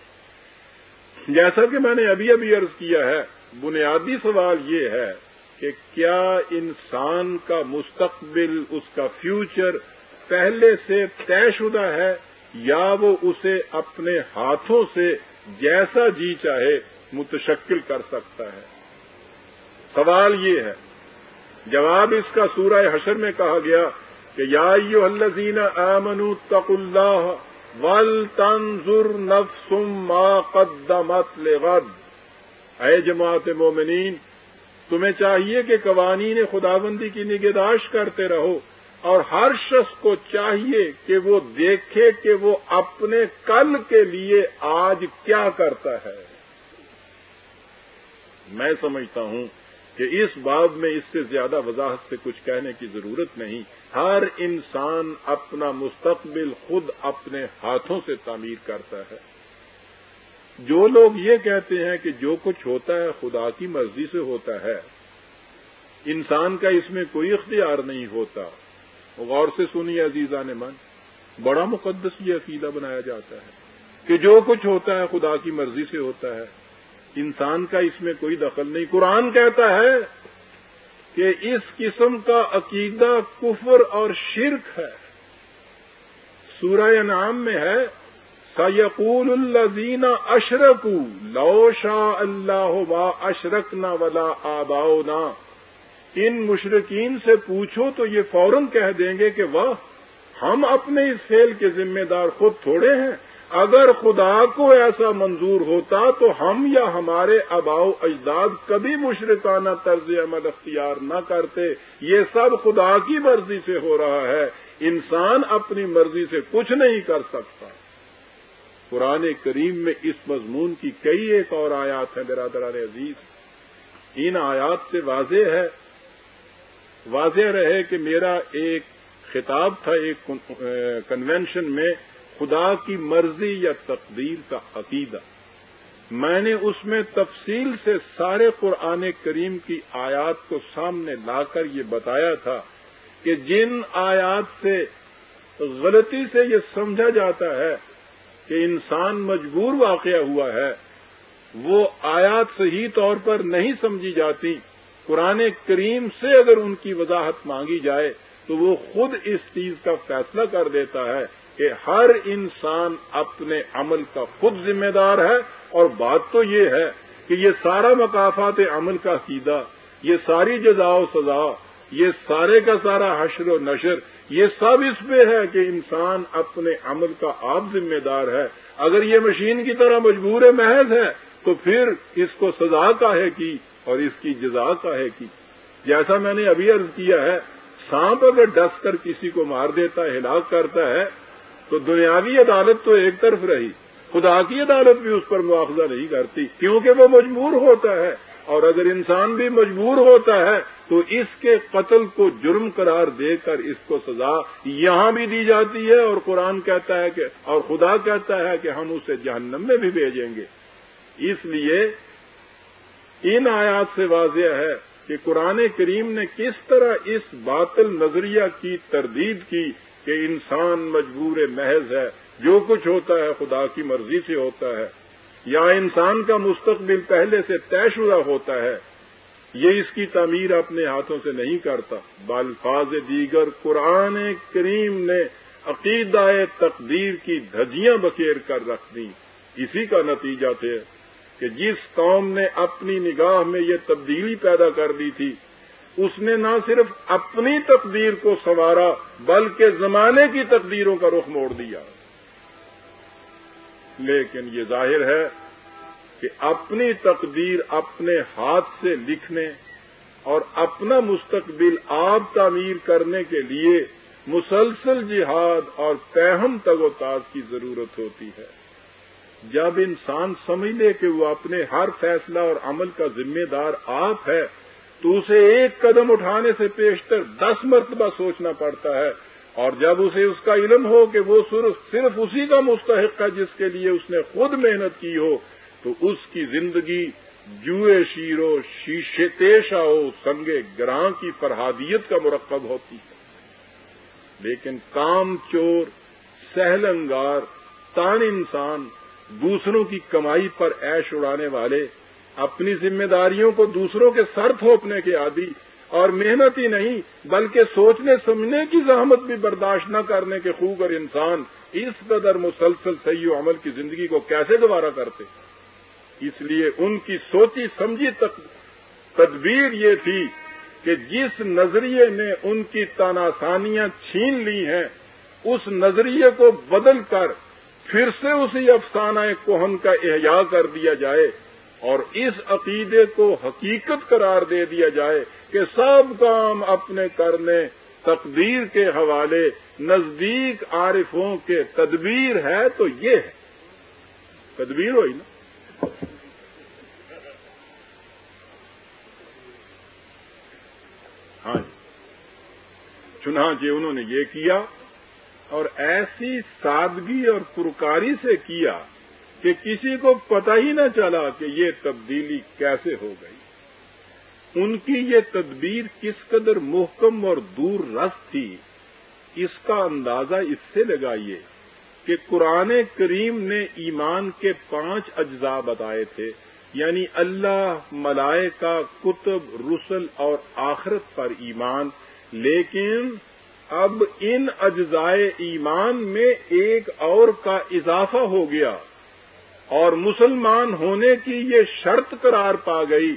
جیسا کہ میں نے ابھی ابھی عرض کیا ہے، بنیادی سوال یہ ہے کہ کیا انسان کا مستقبل، اس کا فیوچر پہلے سے طے شدہ ہے یا وہ اسے اپنے ہاتھوں سے جیسا جی چاہے متشکل کر سکتا ہے۔ سوال یہ ہے، جواب اس کا سورہ حشر میں کہا گیا کہ یا الذین آمنوا اتقوا اللہ ول تنظر نفس ما قدمت لغد۔ اے جماعت مومنین، تمہیں چاہیے کہ قوانین خدابندی کی نگہداشت کرتے رہو۔ اور ہر شخص کو چاہیے کہ وہ دیکھے کہ وہ اپنے کل کے لیے آج کیا کرتا ہے۔ میں سمجھتا ہوں کہ اس باب میں اس سے زیادہ وضاحت سے کچھ کہنے کی ضرورت نہیں۔ ہر انسان اپنا مستقبل خود اپنے ہاتھوں سے تعمیر کرتا ہے۔ جو لوگ یہ کہتے ہیں کہ جو کچھ ہوتا ہے خدا کی مرضی سے ہوتا ہے، انسان کا اس میں کوئی اختیار نہیں ہوتا۔ غور سے سنی عزیزہ نے من، بڑا مقدس یہ عقیدہ بنایا جاتا ہے کہ جو کچھ ہوتا ہے خدا کی مرضی سے ہوتا ہے، انسان کا اس میں کوئی دخل نہیں۔ قرآن کہتا ہے کہ اس قسم کا عقیدہ کفر اور شرک ہے۔ سورہ انعام میں ہے سیقول الزین اشرک لو شاہ اللہ وا اشرک نہ ولا آباؤ ان مشرقین سے پوچھو تو یہ فوراً کہہ دیں گے کہ واہ، ہم اپنے اس فیل کے ذمہ دار خود تھوڑے ہیں۔ اگر خدا کو ایسا منظور ہوتا تو ہم یا ہمارے اباؤ اجداد کبھی مشرقانہ طرز عمل اختیار نہ کرتے۔ یہ سب خدا کی مرضی سے ہو رہا ہے۔ انسان اپنی مرضی سے کچھ نہیں کر سکتا۔ قرآن کریم میں اس مضمون کی کئی ایک اور آیات ہیں، برادران عزیز۔ ان آیات سے واضح ہے واضح رہے کہ میرا ایک خطاب تھا، ایک کنونشن میں خدا کی مرضی یا تقدیر کا عقیدہ۔ میں نے اس میں تفصیل سے سارے قرآن کریم کی آیات کو سامنے لا کر یہ بتایا تھا کہ جن آیات سے غلطی سے یہ سمجھا جاتا ہے کہ انسان مجبور واقع ہوا ہے، وہ آیات صحیح طور پر نہیں سمجھی جاتی۔ قرآن کریم سے اگر ان کی وضاحت مانگی جائے تو وہ خود اس چیز کا فیصلہ کر دیتا ہے کہ ہر انسان اپنے عمل کا خود ذمہ دار ہے اور بات تو یہ ہے کہ یہ سارا مقافات عمل کا سیدھا، یہ ساری جزا و سزا، یہ سارے کا سارا حشر و نشر، یہ سب اس پہ ہے کہ انسان اپنے عمل کا آپ ذمہ دار ہے۔ اگر یہ مشین کی طرح مجبور محض ہے، تو پھر اس کو سزا کا ہے کی اور اس کی جزا کا ہے کی۔ جیسا میں نے ابھی عرض کیا ہے، سانپ اگر ڈس کر کسی کو مار دیتا ہے، ہلاک کرتا ہے، تو دنیاوی عدالت تو ایک طرف رہی۔ خدا کی عدالت بھی اس پر مواخذہ نہیں کرتی، کیونکہ وہ مجبور ہوتا ہے۔ اور اگر انسان بھی مجبور ہوتا ہے، تو اس کے قتل کو جرم قرار دے کر اس کو سزا یہاں بھی دی جاتی ہے۔ اور قرآن کہتا ہے کہ، اور خدا کہتا ہے کہ ہم اسے جہنم میں بھی بھیجیں گے۔ اس لیے ان آیات سے واضح ہے کہ قرآن کریم نے کس طرح اس باطل نظریہ کی تردید کی کہ انسان مجبور محض ہے، جو کچھ ہوتا ہے خدا کی مرضی سے ہوتا ہے، یا انسان کا مستقبل پہلے سے طے شدہ ہوتا ہے۔ یہ اس کی تعمیر اپنے ہاتھوں سے نہیں کرتا بالفاظ دیگر قرآن کریم نے عقیدہ تقدیر کی دھجیاں بکیر کر رکھ دی۔ اسی کا نتیجہ تھے کہ جس قوم نے اپنی نگاہ میں یہ تبدیلی پیدا کر دی تھی، اس نے نہ صرف اپنی تقدیر کو سنوارا، بلکہ زمانے کی تقدیروں کا رخ موڑ دیا۔ لیکن یہ ظاہر ہے کہ اپنی تقدیر اپنے ہاتھ سے لکھنے اور اپنا مستقبل آپ تعمیر کرنے کے لیے مسلسل جہاد اور پہم تگ و تاز کی ضرورت ہوتی ہے۔ جب انسان سمجھ لے کہ وہ اپنے ہر فیصلہ اور عمل کا ذمہ دار آپ ہے، تو اسے ایک قدم اٹھانے سے پیشتر دس مرتبہ سوچنا پڑتا ہے۔ اور جب اسے اس کا علم ہو کہ وہ صرف صرف اسی کا مستحق ہے جس کے لیے اس نے خود محنت کی ہو، تو اس کی زندگی جوئے شیرو شیشے تیشا ہو سنگے گراں کی فرحادیت کا مرکب ہوتی ہے۔ لیکن کام چور، سہل انگار، تان انسان دوسروں کی کمائی پر ایش اڑانے والے، اپنی ذمہ داریوں کو دوسروں کے سر تھوپنے کے عادی، اور محنت ہی نہیں، بلکہ سوچنے سمجھنے کی زحمت بھی برداشت نہ کرنے کے خوگر انسان اس قدر مسلسل صحیح و عمل کی زندگی کو کیسے گوارا کرتے؟ اس لیے ان کی سوچی سمجھی تدبیر یہ تھی کہ جس نظریے نے ان کی تاناسانیاں چھین لی ہیں، اس نظریے کو بدل کر پھر سے اسی افسانہ کوہن کا احیاء کر دیا جائے اور اس عقیدے کو حقیقت قرار دے دیا جائے کہ سب کام اپنے کرنے، تقدیر کے حوالے، نزدیک عارفوں کے تدبیر ہے تو یہ ہے۔ تدبیر ہوئی نا؟ ہاں جی۔ چنانچہ انہوں نے یہ کیا۔ اور ایسی سادگی اور پرکاری سے کیا کہ کسی کو پتہ ہی نہ چلا کہ یہ تبدیلی کیسے ہو گئی۔ ان کی یہ تدبیر کس قدر محکم اور دور رس تھی، اس کا اندازہ اس سے لگائیے کہ قرآن کریم نے ایمان کے پانچ اجزاء بتائے تھے یعنی اللہ ملائے کا کتب، رسل اور آخرت پر ایمان، لیکن اب ان اجزائے ایمان میں ایک اور کا اضافہ ہو گیا اور مسلمان ہونے کی یہ شرط قرار پا گئی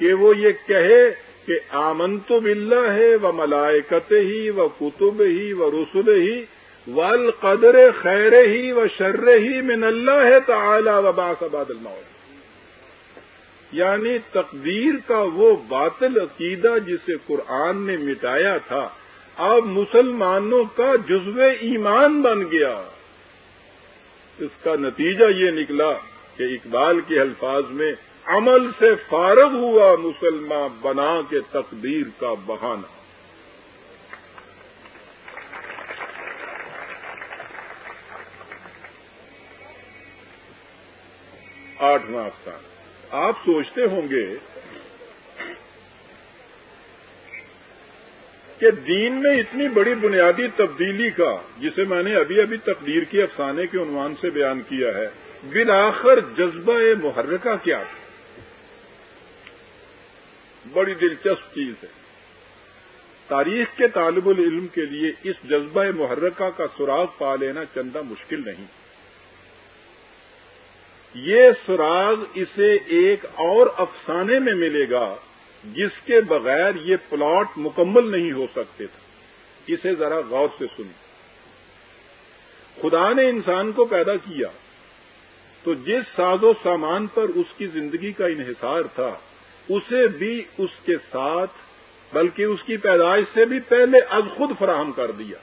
کہ وہ یہ کہے کہ آمن تو بلّہ ہے و ملائکت ہی و کتب ہی و رسول ہی ول قدر خیر ہی و شر ہی من اللہ ہے تعالی و باسباد الموت۔ یعنی تقدیر کا وہ باطل عقیدہ جسے قرآن نے مٹایا تھا اب مسلمانوں کا جزو ایمان بن گیا۔ اس کا نتیجہ یہ نکلا کہ اقبال کے الفاظ میں عمل سے فارغ ہوا مسلمان بنا کے تقدیر کا بہانہ۔ آٹھواں افسان آپ سوچتے ہوں گے کہ دین میں اتنی بڑی بنیادی تبدیلی کا، جسے میں نے ابھی ابھی تقدیر کے افسانے کے عنوان سے بیان کیا ہے، بالآخر جذبہ محرکہ کیا تھا؟ بڑی دلچسپ چیز ہے۔ تاریخ کے طالب العلم کے لیے اس جذبہ محرکہ کا سراغ پا لینا چندہ مشکل نہیں۔ یہ سراغ اسے ایک اور افسانے میں ملے گا جس کے بغیر یہ پلاٹ مکمل نہیں ہو سکتے تھے۔ اسے ذرا غور سے سنیں۔ خدا نے انسان کو پیدا کیا تو جس ساز و سامان پر اس کی زندگی کا انحصار تھا، اسے بھی اس کے ساتھ، بلکہ اس کی پیدائش سے بھی پہلے از خود فراہم کر دیا۔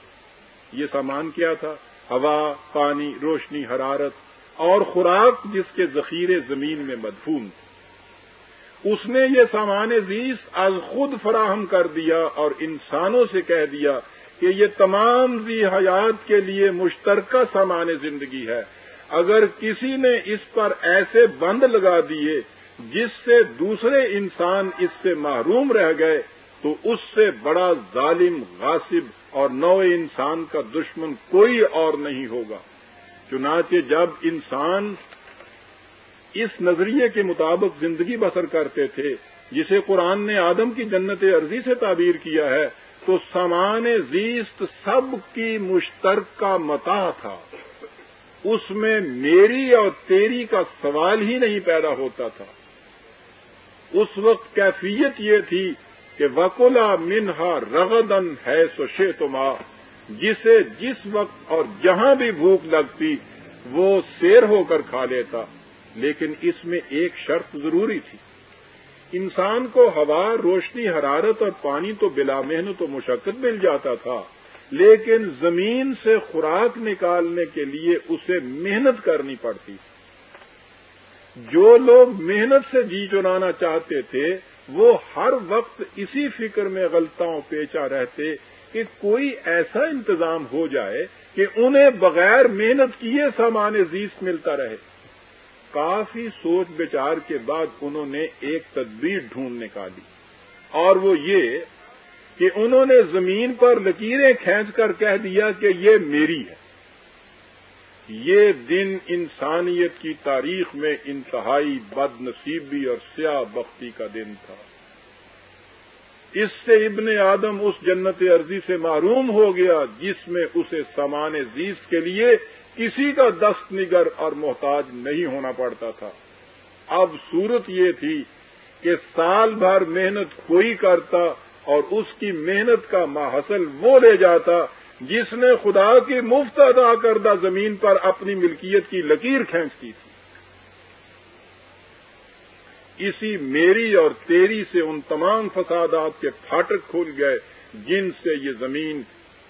یہ سامان کیا تھا؟ ہوا، پانی، روشنی، حرارت اور خوراک جس کے ذخیرے زمین میں مدفون تھے۔ اس نے یہ سامان زیس از خود فراہم کر دیا اور انسانوں سے کہہ دیا کہ یہ تمام زی حیات کے لیے مشترکہ سامان زندگی ہے۔ اگر کسی نے اس پر ایسے بند لگا دیے جس سے دوسرے انسان اس سے محروم رہ گئے، تو اس سے بڑا ظالم، غاصب اور نو انسان کا دشمن کوئی اور نہیں ہوگا۔ چنانچہ جب انسان اس نظریے کے مطابق زندگی بسر کرتے تھے، جسے قرآن نے آدم کی جنت عرضی سے تعبیر کیا ہے، تو سامان زیست سب کی مشترکہ متا تھا۔ اس میں میری اور تیری کا سوال ہی نہیں پیدا ہوتا تھا۔ اس وقت کیفیت یہ تھی کہ وکلا منہا رغدن ہے سو شیتما جسے جس وقت اور جہاں بھی بھوک لگتی، وہ سیر ہو کر کھا لیتا۔ لیکن اس میں ایک شرط ضروری تھی۔ انسان کو ہوا، روشنی، حرارت اور پانی تو بلا محنت و مشقت مل جاتا تھا، لیکن زمین سے خوراک نکالنے کے لیے اسے محنت کرنی پڑتی۔ جو لوگ محنت سے جی چرانا چاہتے تھے، وہ ہر وقت اسی فکر میں غلطاؤں پیچا رہتے کہ کوئی ایسا انتظام ہو جائے کہ انہیں بغیر محنت کیے سامان زیست ملتا رہے۔ کافی سوچ بچار کے بعد انہوں نے ایک تدبیر ڈھونڈ نکالی اور وہ یہ کہ انہوں نے زمین پر لکیریں کھینچ کر کہہ دیا کہ یہ میری ہے۔ یہ دن انسانیت کی تاریخ میں انتہائی بد نصیبی اور سیاہ بختی کا دن تھا۔ اس سے ابن آدم اس جنت عرضی سے معروم ہو گیا جس میں اسے سامان زیز کے لیے کسی کا دست نگر اور محتاج نہیں ہونا پڑتا تھا۔ اب صورت یہ تھی کہ سال بھر محنت کوئی کرتا اور اس کی محنت کا ماحصل وہ لے جاتا جس نے خدا کی مفت ادا کردہ زمین پر اپنی ملکیت کی لکیر کھینچتی تھی۔ اسی میری اور تیری سے ان تمام فسادات کے پھاٹک کھل گئے جن سے یہ زمین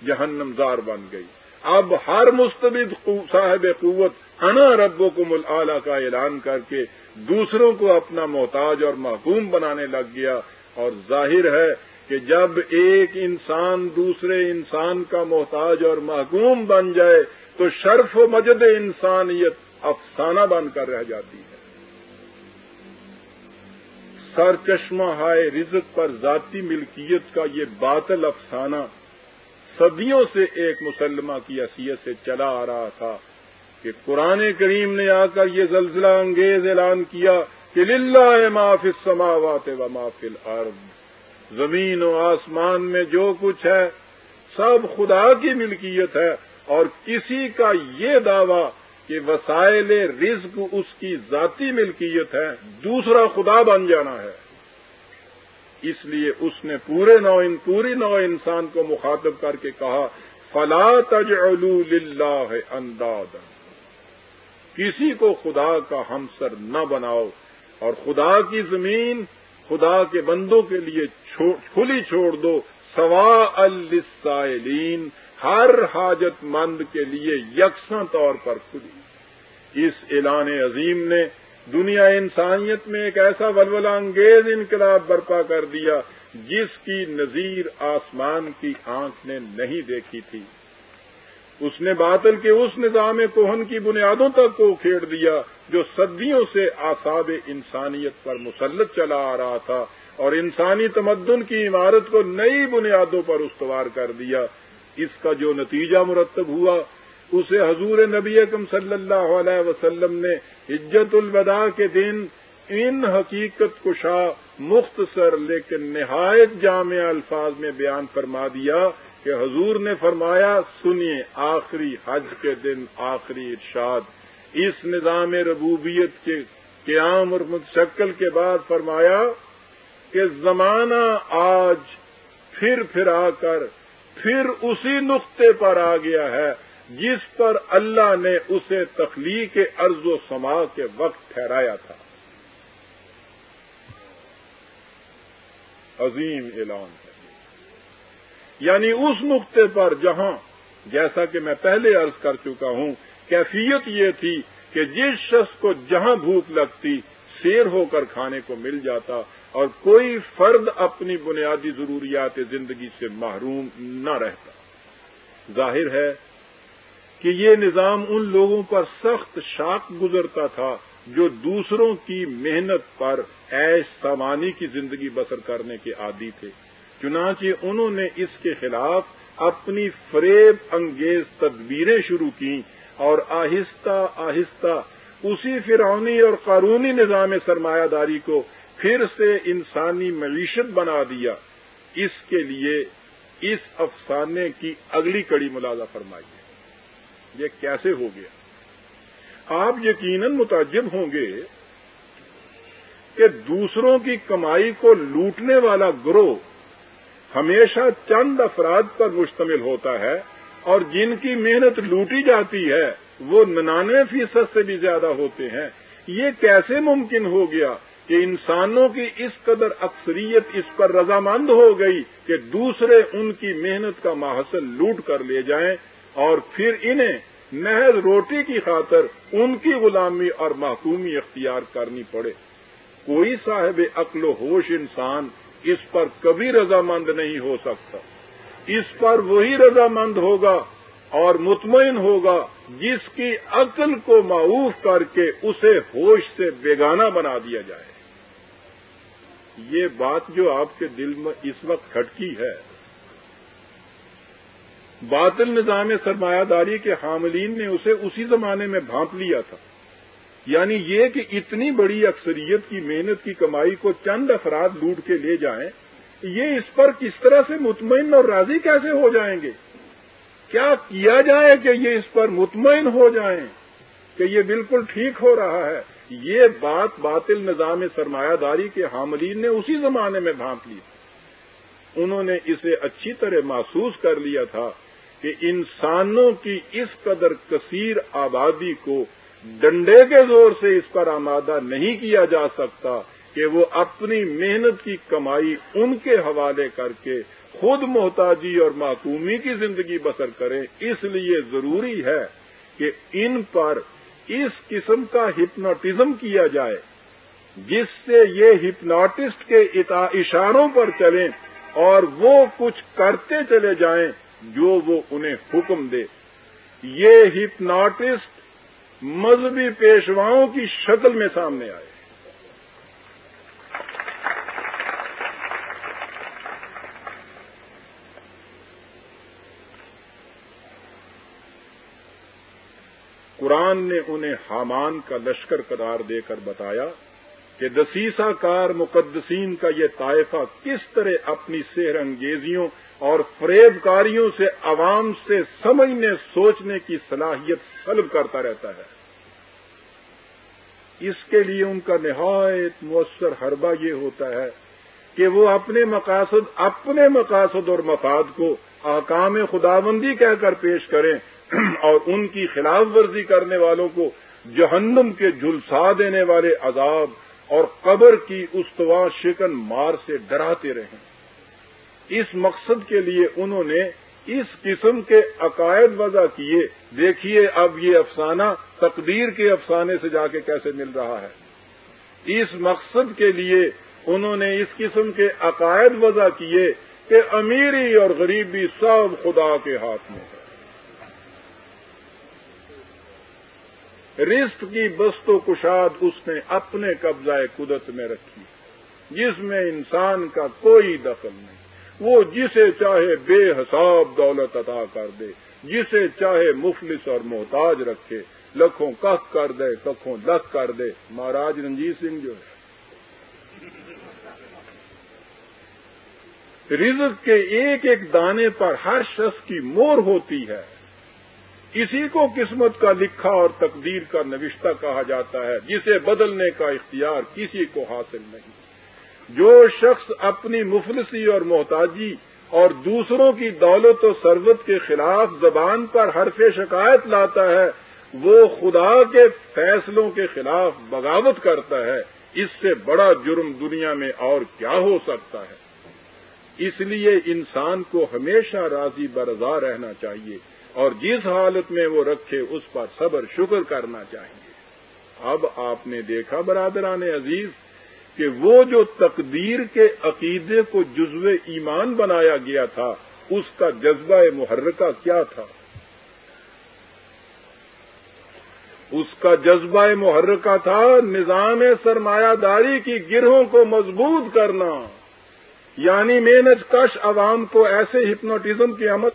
جہنم زار بن گئی۔ اب ہر مستبد صاحب قوت، انا ربوں کو مل کا اعلان کر کے دوسروں کو اپنا محتاج اور محکوم بنانے لگ گیا۔ اور ظاہر ہے کہ جب ایک انسان دوسرے انسان کا محتاج اور محکوم بن جائے، تو شرف و مجد انسانیت افسانہ بن کر رہ جاتی ہے۔ سر چشمہ ہائے رزق پر ذاتی ملکیت کا یہ باطل افسانہ صدیوں سے ایک مسلمہ کی حیثیت سے چلا آ رہا تھا کہ قرآن کریم نے آ کر یہ زلزلہ انگیز اعلان کیا کہ للہ معاف السماوات و معاف الارض۔ زمین و آسمان میں جو کچھ ہے، سب خدا کی ملکیت ہے۔ اور کسی کا یہ دعویٰ کہ وسائل رزق اس کی ذاتی ملکیت ہے، دوسرا خدا بن جانا ہے۔ اس لیے اس نے پورے نو پوری نو انسان کو مخاطب کر کے کہا، فلا تجعلوا للہ انداز کسی کو خدا کا ہمسر نہ بناؤ اور خدا کی زمین خدا کے بندوں کے لیے کھلی چھوڑ دو۔ سوا السائلین ہر حاجت مند کے لیے یکساں طور پر کھلی۔ اس اعلان عظیم نے دنیا انسانیت میں ایک ایسا ولولہ انگیز انقلاب برپا کر دیا جس کی نظیر آسمان کی آنکھ نے نہیں دیکھی تھی۔ اس نے باطل کے اس نظام کوہن کی بنیادوں تک کو کھیڑ دیا جو صدیوں سے آساب انسانیت پر مسلط چلا آ رہا تھا اور انسانی تمدن کی عمارت کو نئی بنیادوں پر استوار کر دیا۔ اس کا جو نتیجہ مرتب ہوا اسے حضور نبی اکم صلی اللہ علیہ وسلم نے عجت الوداع کے دن ان حقیقت کشا مختصر لیکن نہایت جامع الفاظ میں بیان فرما دیا کہ حضور نے فرمایا، سنیے آخری حج کے دن، آخری ارشاد۔ اس نظام ربوبیت کے قیام اور متشکل کے بعد فرمایا کہ زمانہ آج پھر پھر آ کر پھر اسی نقطے پر آ گیا ہے۔ جس پر اللہ نے اسے تخلیق ارض و سما کے وقت ٹھہرایا تھا۔ عظیم اعلان ہے۔ یعنی اس نقطے پر جہاں جیسا کہ میں پہلے عرض کر چکا ہوں، کیفیت یہ تھی کہ جس شخص کو جہاں بھوک لگتی، سیر ہو کر کھانے کو مل جاتا اور کوئی فرد اپنی بنیادی ضروریات زندگی سے محروم نہ رہتا۔ ظاہر ہے کہ یہ نظام ان لوگوں پر سخت شاک گزرتا تھا جو دوسروں کی محنت پر ایش سامانی کی زندگی بسر کرنے کے عادی تھے۔ چنانچہ انہوں نے اس کے خلاف اپنی فریب انگیز تدبیریں شروع کی اور آہستہ آہستہ اسی فرونی اور قانونی نظام سرمایہ داری کو پھر سے انسانی معیشت بنا دیا۔ اس کے لیے اس افسانے کی اگلی کڑی ملازہ فرمائیے۔ یہ کیسے ہو گیا؟ آپ یقیناً متعجب ہوں گے کہ دوسروں کی کمائی کو لوٹنے والا گروہ ہمیشہ چند افراد پر مشتمل ہوتا ہے اور جن کی محنت لوٹی جاتی ہے، وہ ننانوے فیصد سے بھی زیادہ ہوتے ہیں۔ یہ کیسے ممکن ہو گیا کہ انسانوں کی اس قدر اکثریت اس پر رضامند ہو گئی کہ دوسرے ان کی محنت کا محصل لوٹ کر لے جائیں؟ اور پھر انہیں محض روٹی کی خاطر ان کی غلامی اور محکومی اختیار کرنی پڑے۔ کوئی صاحب عقل و ہوش انسان اس پر کبھی رضامند نہیں ہو سکتا۔ اس پر وہی رضامند ہوگا اور مطمئن ہوگا جس کی عقل کو معروف کر کے اسے ہوش سے بیگانہ بنا دیا جائے۔ یہ بات جو آپ کے دل میں اس وقت کھٹکی ہے۔ باطل نظام سرمایہ داری کے حاملین نے اسے اسی زمانے میں بھانپ لیا تھا۔ یعنی یہ کہ اتنی بڑی اکثریت کی محنت کی کمائی کو چند افراد لوٹ کے لے جائیں، یہ اس پر کس طرح سے مطمئن اور راضی کیسے ہو جائیں گے؟ کیا کیا جائے کہ یہ اس پر مطمئن ہو جائیں کہ یہ بالکل ٹھیک ہو رہا ہے؟ یہ بات باطل نظام سرمایہ داری کے حاملین نے اسی زمانے میں بھانپ لی۔ انہوں نے اسے اچھی طرح محسوس کر لیا تھا۔ کہ انسانوں کی اس قدر کثیر آبادی کو ڈنڈے کے زور سے اس پر آمادہ نہیں کیا جا سکتا کہ وہ اپنی محنت کی کمائی ان کے حوالے کر کے خود محتاجی اور معقومی کی زندگی بسر کریں۔ اس لیے ضروری ہے کہ ان پر اس قسم کا ہپنوٹزم کیا جائے، جس سے یہ ہپنوٹسٹ کے اشاروں پر چلیں اور وہ کچھ کرتے چلے جائیں۔ جو وہ انہیں حکم دے۔ یہ ہپنوٹسٹ مذہبی پیشواؤں کی شکل میں سامنے آئے۔ قرآن نے انہیں حامان کا لشکر قرار دے کر بتایا کہ دسیسا کار مقدسین کا یہ طائفہ کس طرح اپنی سحر انگیزیوں اور فریب کاریوں سے عوام سے سمجھنے، سوچنے کی صلاحیت سلب کرتا رہتا ہے۔ اس کے لیے ان کا نہایت مؤثر حربہ یہ ہوتا ہے کہ وہ اپنے مقاصد اپنے مقاصد اور مفاد کو احکام خداوندی کہہ کر پیش کریں اور ان کی خلاف ورزی کرنے والوں کو جہنم کے جھلسا دینے والے عذاب اور قبر کی استوا شکن مار سے ڈراتے رہیں۔ اس مقصد کے لیے انہوں نے اس قسم کے عقائد وضع کیے۔ دیکھیے اب یہ افسانہ تقدیر کے افسانے سے جا کے کیسے مل رہا ہے۔ اس مقصد کے لیے انہوں نے اس قسم کے عقائد وضع کیے کہ امیری اور غریبی سب خدا کے ہاتھ میں ہے۔ رزق کی بست و کشاد اس نے اپنے قبضہ قدرت میں رکھی، جس میں انسان کا کوئی دخل نہیں۔ وہ جسے چاہے بے حساب دولت عطا کر دے، جسے چاہے مفلس اور محتاج رکھے، لکھوں کخ کر دے، ککھوں لکھ کر دے۔ مہاراج رنجیت سنگھ جو ہے۔ رزق کے ایک ایک دانے پر ہر شخص کی مور ہوتی ہے۔ اسی کو قسمت کا لکھا اور تقدیر کا نوشتہ کہا جاتا ہے، جسے بدلنے کا اختیار کسی کو حاصل نہیں۔ جو شخص اپنی مفلسی اور محتاجی اور دوسروں کی دولت و ثروت کے خلاف زبان پر حرف شکایت لاتا ہے، وہ خدا کے فیصلوں کے خلاف بغاوت کرتا ہے۔ اس سے بڑا جرم دنیا میں اور کیا ہو سکتا ہے؟ اس لیے انسان کو ہمیشہ راضی برضا رہنا چاہیے اور جس حالت میں وہ رکھے اس پر صبر شکر کرنا چاہیے۔ اب آپ نے دیکھا برادران عزیز کہ وہ جو تقدیر کے عقیدے کو جزو ایمان بنایا گیا تھا، اس کا جذبہ محرکہ کیا تھا؟ اس کا جذبہ محرکہ تھا نظام سرمایہ داری کی گرہوں کو مضبوط کرنا یعنی محنت کش عوام کو ایسے ہپنوٹزم کی عمل